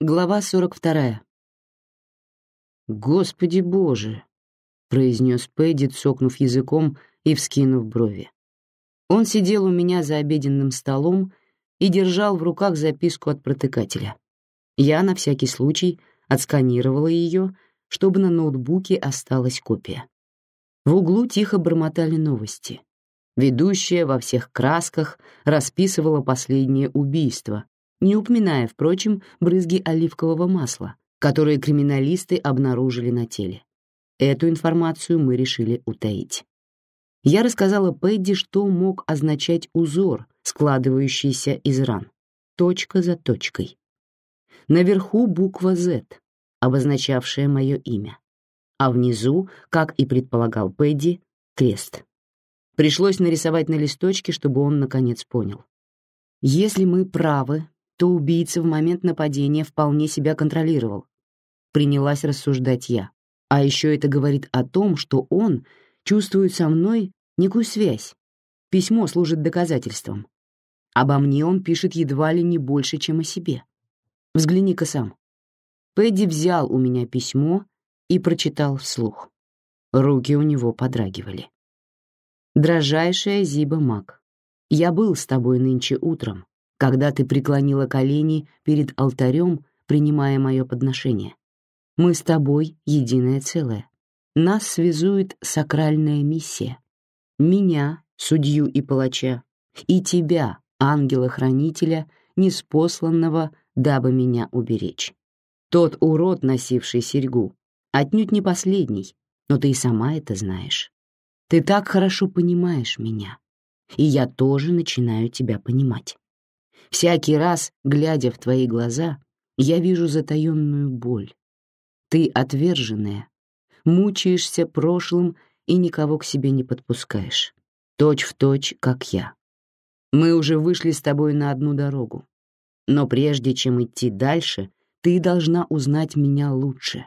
Глава 42. «Господи Боже!» — произнес Пэдди, цокнув языком и вскинув брови. Он сидел у меня за обеденным столом и держал в руках записку от протыкателя. Я на всякий случай отсканировала ее, чтобы на ноутбуке осталась копия. В углу тихо бормотали новости. Ведущая во всех красках расписывала последнее убийство, не упоминая, впрочем, брызги оливкового масла, которые криминалисты обнаружили на теле. Эту информацию мы решили утаить. Я рассказала Пэдди, что мог означать узор, складывающийся из ран, точка за точкой. Наверху буква Z, обозначавшая мое имя, а внизу, как и предполагал Пэдди, крест. Пришлось нарисовать на листочке, чтобы он наконец понял. Если мы правы, то убийца в момент нападения вполне себя контролировал. Принялась рассуждать я. А еще это говорит о том, что он чувствует со мной некую связь. Письмо служит доказательством. Обо мне он пишет едва ли не больше, чем о себе. Взгляни-ка сам. Пэдди взял у меня письмо и прочитал вслух. Руки у него подрагивали. «Дрожайшая Зиба Мак, я был с тобой нынче утром, когда ты преклонила колени перед алтарем, принимая мое подношение. Мы с тобой единое целое. Нас связует сакральная миссия. Меня, судью и палача, и тебя, ангела-хранителя, неспосланного, дабы меня уберечь. Тот урод, носивший серьгу, отнюдь не последний, но ты и сама это знаешь. Ты так хорошо понимаешь меня, и я тоже начинаю тебя понимать. Всякий раз, глядя в твои глаза, я вижу затаённую боль. Ты отверженная, мучаешься прошлым и никого к себе не подпускаешь. Точь в точь, как я. Мы уже вышли с тобой на одну дорогу. Но прежде чем идти дальше, ты должна узнать меня лучше.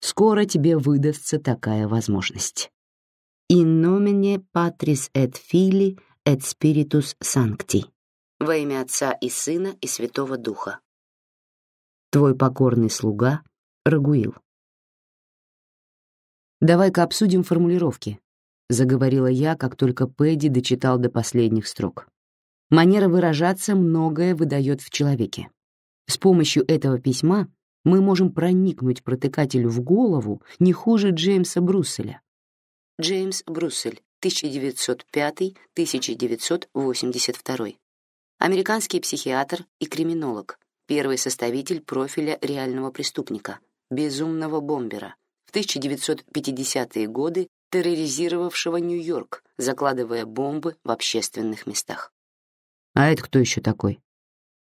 Скоро тебе выдастся такая возможность. In nomine Patris et Filii et Spiritus Sancti. Во имя Отца и Сына и Святого Духа. Твой покорный слуга Рагуил. Давай-ка обсудим формулировки, заговорила я, как только Пэдди дочитал до последних строк. Манера выражаться многое выдает в человеке. С помощью этого письма мы можем проникнуть протыкателю в голову не хуже Джеймса Брусселя. Джеймс Бруссель, 1905-1982 американский психиатр и криминолог, первый составитель профиля реального преступника, безумного бомбера, в 1950-е годы терроризировавшего Нью-Йорк, закладывая бомбы в общественных местах. А это кто еще такой?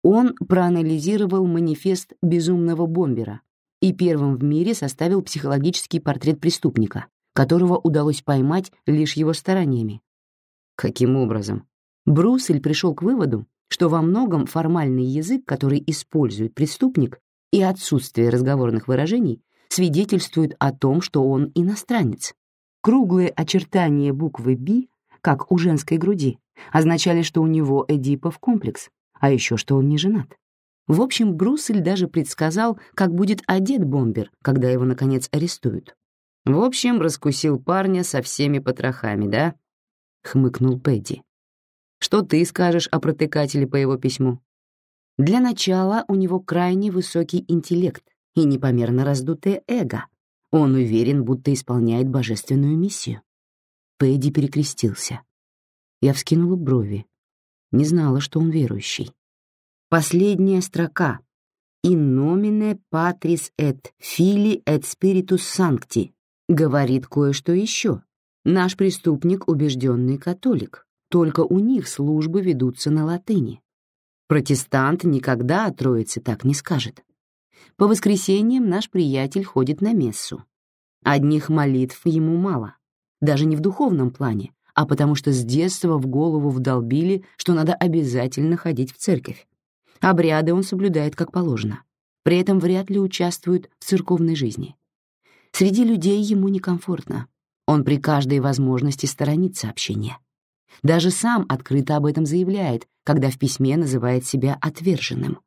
Он проанализировал манифест безумного бомбера и первым в мире составил психологический портрет преступника, которого удалось поймать лишь его стараниями. Каким образом? Брусель пришел к выводу, что во многом формальный язык, который использует преступник, и отсутствие разговорных выражений свидетельствуют о том, что он иностранец. Круглые очертания буквы «Б», как у женской груди, означали, что у него Эдипов комплекс, а еще что он не женат. В общем, Брусель даже предсказал, как будет одет бомбер, когда его, наконец, арестуют. В общем, раскусил парня со всеми потрохами, да? — хмыкнул Пэдди. Что ты скажешь о протыкателе по его письму? Для начала у него крайне высокий интеллект и непомерно раздутое эго. Он уверен, будто исполняет божественную миссию. Пэдди перекрестился. Я вскинула брови. Не знала, что он верующий. Последняя строка. «In nomine patris et fili et spiritus sancti» говорит кое-что еще. Наш преступник — убежденный католик. Только у них службы ведутся на латыни. Протестант никогда о Троице так не скажет. По воскресеньям наш приятель ходит на мессу. Одних молитв ему мало, даже не в духовном плане, а потому что с детства в голову вдолбили, что надо обязательно ходить в церковь. Обряды он соблюдает как положено. При этом вряд ли участвует в церковной жизни. Среди людей ему некомфортно. Он при каждой возможности сторонится общения. Даже сам открыто об этом заявляет, когда в письме называет себя отверженным.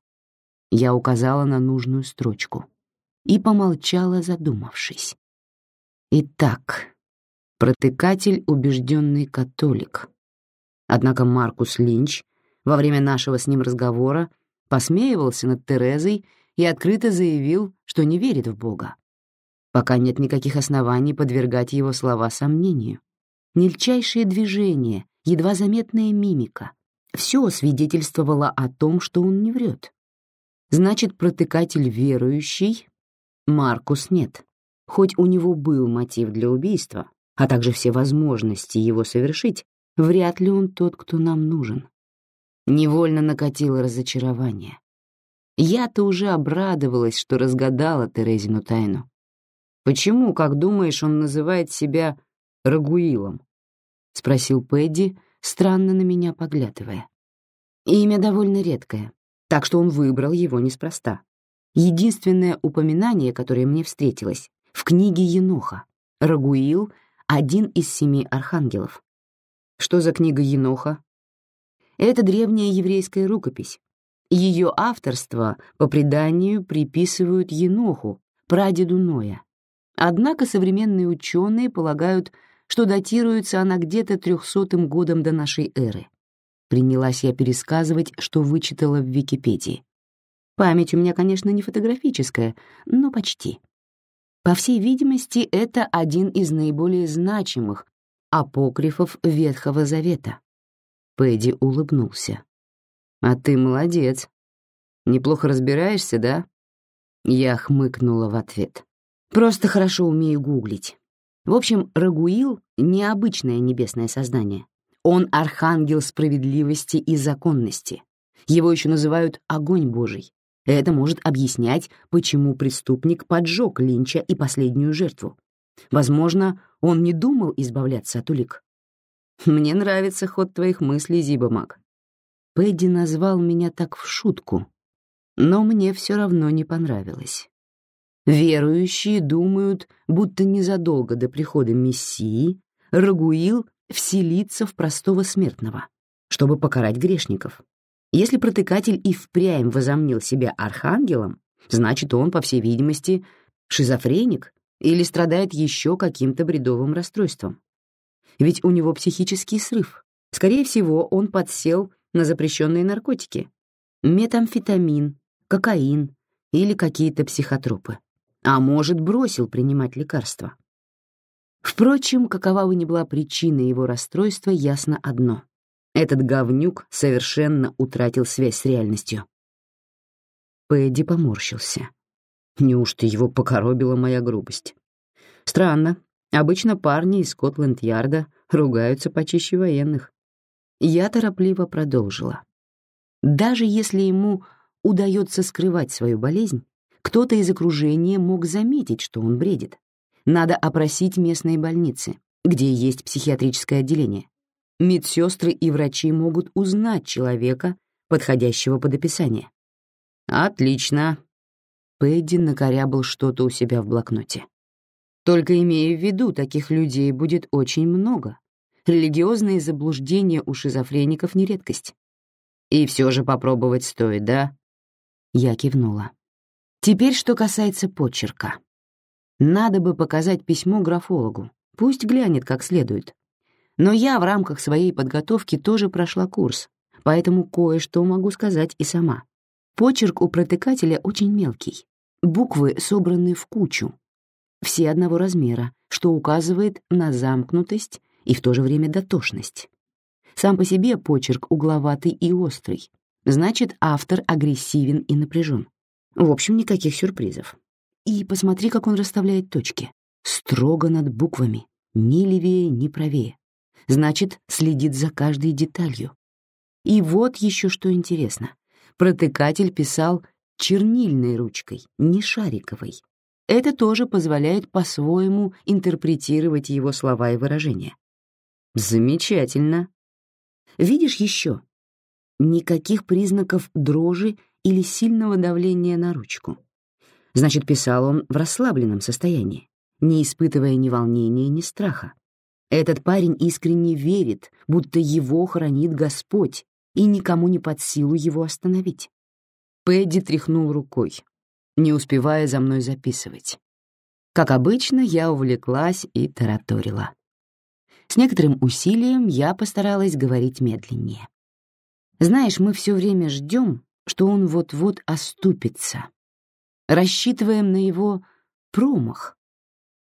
Я указала на нужную строчку и помолчала, задумавшись. Итак, протыкатель — убежденный католик. Однако Маркус Линч во время нашего с ним разговора посмеивался над Терезой и открыто заявил, что не верит в Бога. Пока нет никаких оснований подвергать его слова сомнению. Мельчайшие движения, едва заметная мимика — все свидетельствовало о том, что он не врет. Значит, протыкатель верующий, Маркус нет. Хоть у него был мотив для убийства, а также все возможности его совершить, вряд ли он тот, кто нам нужен. Невольно накатило разочарование. Я-то уже обрадовалась, что разгадала Терезину тайну. «Почему, как думаешь, он называет себя Рагуилом?» — спросил Пэдди, странно на меня поглядывая. Имя довольно редкое, так что он выбрал его неспроста. Единственное упоминание, которое мне встретилось, в книге Еноха. Рагуил — один из семи архангелов. Что за книга Еноха? Это древняя еврейская рукопись. Ее авторство, по преданию, приписывают Еноху, прадеду Ноя. Однако современные ученые полагают, что датируется она где-то трехсотым годом до нашей эры. Принялась я пересказывать, что вычитала в Википедии. Память у меня, конечно, не фотографическая, но почти. По всей видимости, это один из наиболее значимых апокрифов Ветхого Завета. Пэдди улыбнулся. «А ты молодец. Неплохо разбираешься, да?» Я хмыкнула в ответ. «Просто хорошо умею гуглить. В общем, Рагуил — необычное небесное создание. Он — архангел справедливости и законности. Его еще называют «огонь Божий». Это может объяснять, почему преступник поджег Линча и последнюю жертву. Возможно, он не думал избавляться от улик. «Мне нравится ход твоих мыслей, Зибамак». Пэдди назвал меня так в шутку, но мне все равно не понравилось. Верующие думают, будто незадолго до прихода Мессии Рагуил вселится в простого смертного, чтобы покарать грешников. Если протыкатель и впрямь возомнил себя архангелом, значит, он, по всей видимости, шизофреник или страдает еще каким-то бредовым расстройством. Ведь у него психический срыв. Скорее всего, он подсел на запрещенные наркотики. Метамфетамин, кокаин или какие-то психотропы. А может, бросил принимать лекарства. Впрочем, какова бы ни была причина его расстройства, ясно одно. Этот говнюк совершенно утратил связь с реальностью. Пэдди поморщился. Неужто его покоробила моя грубость? Странно. Обычно парни из Скотланд-Ярда ругаются почище военных. Я торопливо продолжила. Даже если ему удается скрывать свою болезнь, кто-то из окружения мог заметить, что он бредит. Надо опросить местные больницы, где есть психиатрическое отделение медсестры и врачи могут узнать человека, подходящего под описание. Отлично. Пэдди накорябал что-то у себя в блокноте. Только имея в виду, таких людей будет очень много. Религиозные заблуждения у шизофреников не редкость. И все же попробовать стоит, да? Я кивнула. Теперь, что касается почерка. Надо бы показать письмо графологу. Пусть глянет как следует. Но я в рамках своей подготовки тоже прошла курс, поэтому кое-что могу сказать и сама. Почерк у протыкателя очень мелкий. Буквы собраны в кучу. Все одного размера, что указывает на замкнутость и в то же время дотошность. Сам по себе почерк угловатый и острый. Значит, автор агрессивен и напряжен. В общем, никаких сюрпризов. И посмотри, как он расставляет точки. Строго над буквами, ни левее, ни правее значит, следит за каждой деталью. И вот еще что интересно. Протыкатель писал чернильной ручкой, не шариковой. Это тоже позволяет по-своему интерпретировать его слова и выражения. Замечательно. Видишь еще? Никаких признаков дрожи или сильного давления на ручку. Значит, писал он в расслабленном состоянии, не испытывая ни волнения, ни страха. Этот парень искренне верит, будто его хранит Господь, и никому не под силу его остановить. Пэдди тряхнул рукой, не успевая за мной записывать. Как обычно, я увлеклась и тараторила. С некоторым усилием я постаралась говорить медленнее. Знаешь, мы все время ждем, что он вот-вот оступится. Рассчитываем на его промах,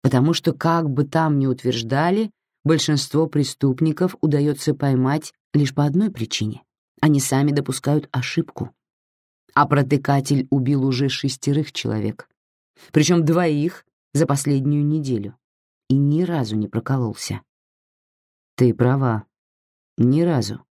потому что, как бы там ни утверждали, большинство преступников удается поймать лишь по одной причине — они сами допускают ошибку. А протыкатель убил уже шестерых человек, причем двоих за последнюю неделю, и ни разу не прокололся. Ты права, ни разу.